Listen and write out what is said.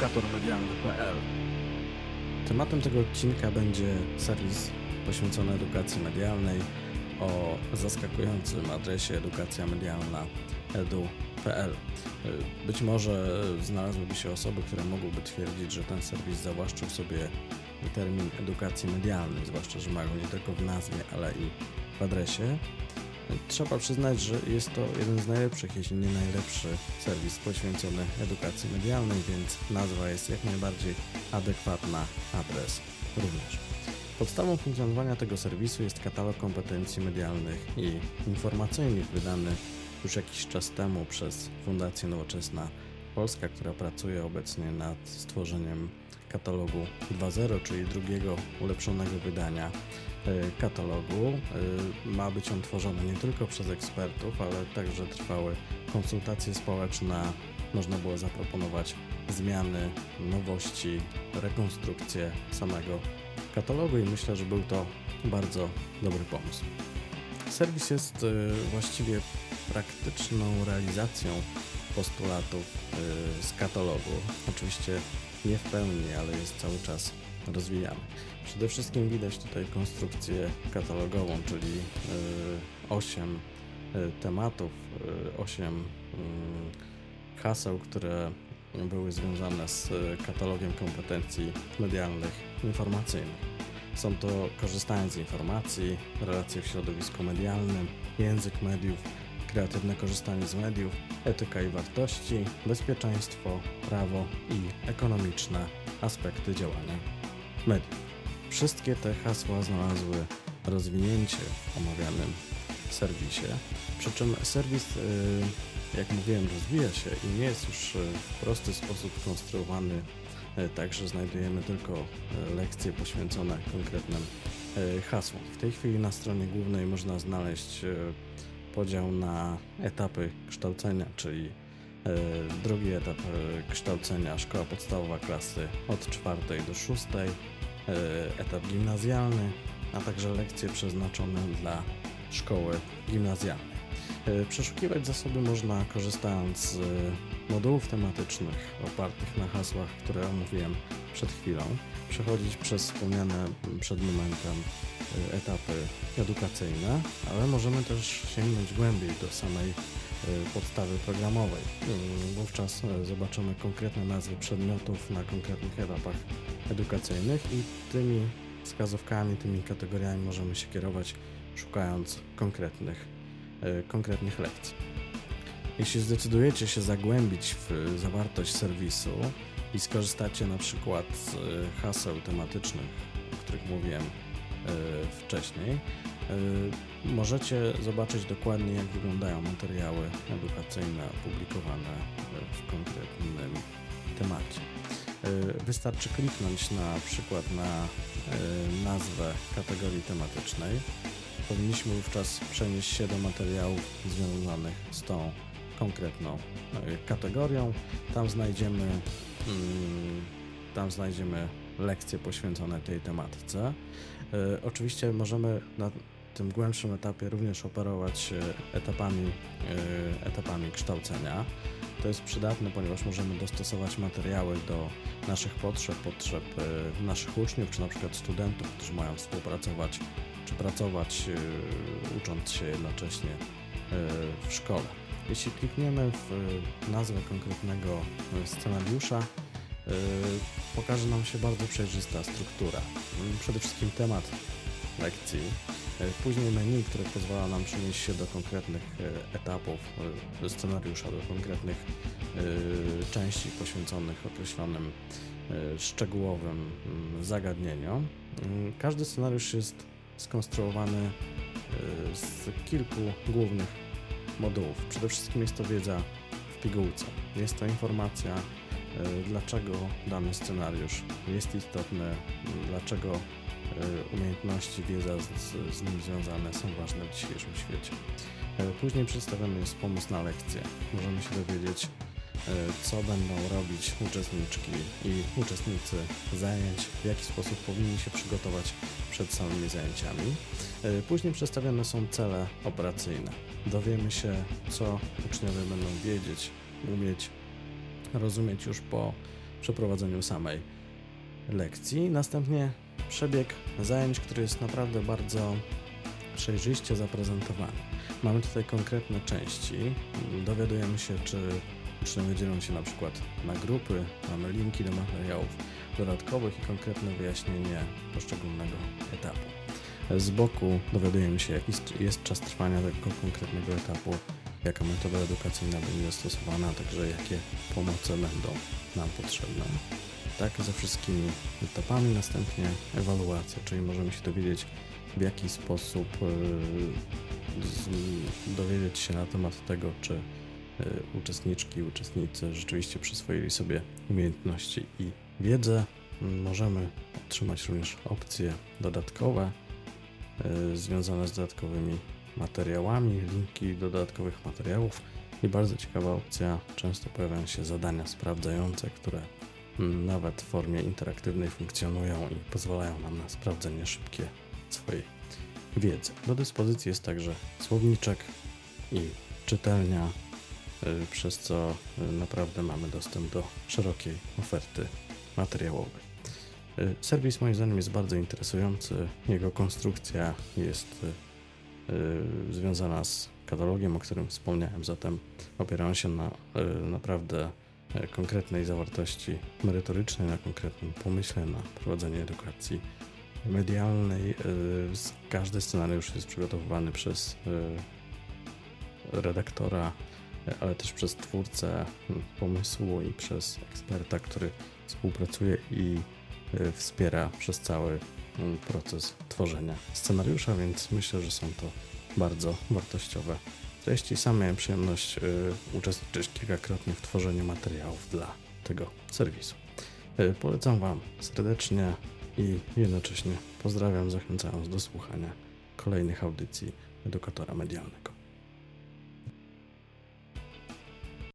edukatormedialny.pl. Tematem tego odcinka będzie serwis poświęcony edukacji medialnej o zaskakującym adresie edukacjamedialna.edu.pl. Być może znalazłyby się osoby, które mogłyby twierdzić, że ten serwis zawłaszczył sobie termin edukacji medialnej, zwłaszcza, że mają nie tylko w nazwie, ale i w adresie. Trzeba przyznać, że jest to jeden z najlepszych, jeśli nie najlepszy serwis poświęcony edukacji medialnej, więc nazwa jest jak najbardziej adekwatna, adres również. Podstawą funkcjonowania tego serwisu jest katalog kompetencji medialnych i informacyjnych wydany już jakiś czas temu przez Fundację Nowoczesna Polska, która pracuje obecnie nad stworzeniem katalogu 2.0, czyli drugiego ulepszonego wydania E, katalogu. E, ma być on tworzony nie tylko przez ekspertów, ale także trwały konsultacje społeczne. Można było zaproponować zmiany, nowości, rekonstrukcję samego katalogu i myślę, że był to bardzo dobry pomysł. Serwis jest e, właściwie praktyczną realizacją postulatów z katalogu. Oczywiście nie w pełni, ale jest cały czas rozwijamy. Przede wszystkim widać tutaj konstrukcję katalogową, czyli 8 e, e, tematów, 8 e, mm, haseł, które były związane z katalogiem kompetencji medialnych informacyjnych. Są to korzystanie z informacji, relacje w środowisku medialnym, język mediów, kreatywne korzystanie z mediów, etyka i wartości, bezpieczeństwo, prawo i ekonomiczne aspekty działania mediów. Wszystkie te hasła znalazły rozwinięcie w omawianym serwisie, przy czym serwis, y, jak mówiłem, rozwija się i nie jest już y, w prosty sposób konstruowany, y, tak że znajdujemy tylko lekcje poświęcone konkretnym hasłom. W tej chwili na stronie głównej można znaleźć podział na etapy kształcenia, czyli drugi etap kształcenia szkoła podstawowa klasy od czwartej do szóstej, E, etap gimnazjalny, a także lekcje przeznaczone dla szkoły gimnazjalnej. E, przeszukiwać zasoby można korzystając z modułów tematycznych opartych na hasłach, które omówiłem przed chwilą, przechodzić przez wspomniane przed momentem e, etapy edukacyjne, ale możemy też sięgnąć głębiej do samej podstawy programowej. Wówczas zobaczymy konkretne nazwy przedmiotów na konkretnych etapach edukacyjnych i tymi wskazówkami, tymi kategoriami możemy się kierować, szukając konkretnych, e, konkretnych lekcji. Jeśli zdecydujecie się zagłębić w zawartość serwisu i skorzystacie na przykład z e, haseł tematycznych, o których mówiłem e, wcześniej, możecie zobaczyć dokładnie, jak wyglądają materiały edukacyjne opublikowane w konkretnym temacie. Wystarczy kliknąć na przykład na nazwę kategorii tematycznej. Powinniśmy wówczas przenieść się do materiałów związanych z tą konkretną y, kategorią. Tam znajdziemy, mm, tam znajdziemy lekcje poświęcone tej tematyce. Oczywiście możemy na tym głębszym etapie również operować etapami, etapami kształcenia. To jest przydatne, ponieważ możemy dostosować materiały do naszych potrzeb, potrzeb e, naszych uczniów, czy na przykład studentów, którzy mają współpracować pracować, e, ucząc się jednocześnie e, w szkole. Jeśli klikniemy w nazwę konkretnego scenariusza, pokaże nam się bardzo przejrzysta struktura. Przede wszystkim temat lekcji, później menu, które pozwala nam przenieść się do konkretnych etapów scenariusza, do konkretnych części poświęconych określonym szczegółowym mm, zagadnieniom. Mm, każdy scenariusz jest skonstruowany z kilku głównych modułów. Przede wszystkim jest to wiedza w pigułce. Jest to informacja, dlaczego dany scenariusz jest istotny, dlaczego umiejętności, wiedza z, z nim związane są ważne w dzisiejszym świecie. Później przedstawiony jest pomysł na lekcję. Możemy się dowiedzieć, E, co będą robić uczestniczki i uczestnicy zajęć, w jaki sposób powinni się przygotować przed samymi zajęciami. E, później przedstawione są cele operacyjne. Dowiemy się, co uczniowie będą wiedzieć, umieć, rozumieć już po przeprowadzeniu samej lekcji. Następnie przebieg zajęć, który jest naprawdę bardzo przejrzyście zaprezentowany. Mamy tutaj konkretne części. Dowiadujemy się, czy uczniowie dzielą się na przykład na grupy, mamy linki do materiałów dodatkowych i konkretne wyjaśnienie poszczególnego etapu. Z boku dowiadujemy się, jaki jest czas trwania tego konkretnego etapu, jaka metoda edukacyjna będzie stosowana, także jakie pomoce będą nam potrzebne. Tak, ze wszystkimi etapami, następnie ewaluacja, czyli możemy się dowiedzieć, w jaki sposób yy, dowiedzieć się na temat tego, czy uczestniczki, uczestnicy rzeczywiście przyswoili sobie umiejętności i wiedzę. Możemy otrzymać również opcje dodatkowe yy, związane z dodatkowymi materiałami, linki do dodatkowych materiałów i bardzo ciekawa opcja, często pojawiają się zadania sprawdzające, które nawet w formie interaktywnej funkcjonują i pozwalają nam na sprawdzenie szybkie swojej wiedzy. Do dyspozycji jest także słowniczek i czytelnia, przez co y, naprawdę mamy dostęp do szerokiej oferty materiałowej. Y, serwis moim zdaniem jest bardzo interesujący. Jego konstrukcja jest związana z katalogiem, o którym wspomniałem, zatem opiera się na naprawdę konkretnej zawartości merytorycznej, na konkretnym pomyśle na prowadzenie edukacji medialnej. Y, każdy scenariusz jest przygotowywany przez y, redaktora, ale też przez twórcę pomysłu i przez eksperta, który współpracuje i y, wspiera przez cały proces tworzenia scenariusza, więc myślę, że są to bardzo wartościowe treści. Sam miałem przyjemność uczestniczyć kilkakrotnie w tworzeniu materiałów dla tego serwisu. Polecam Wam serdecznie i jednocześnie pozdrawiam, zachęcając do słuchania kolejnych audycji edukatora medialnego.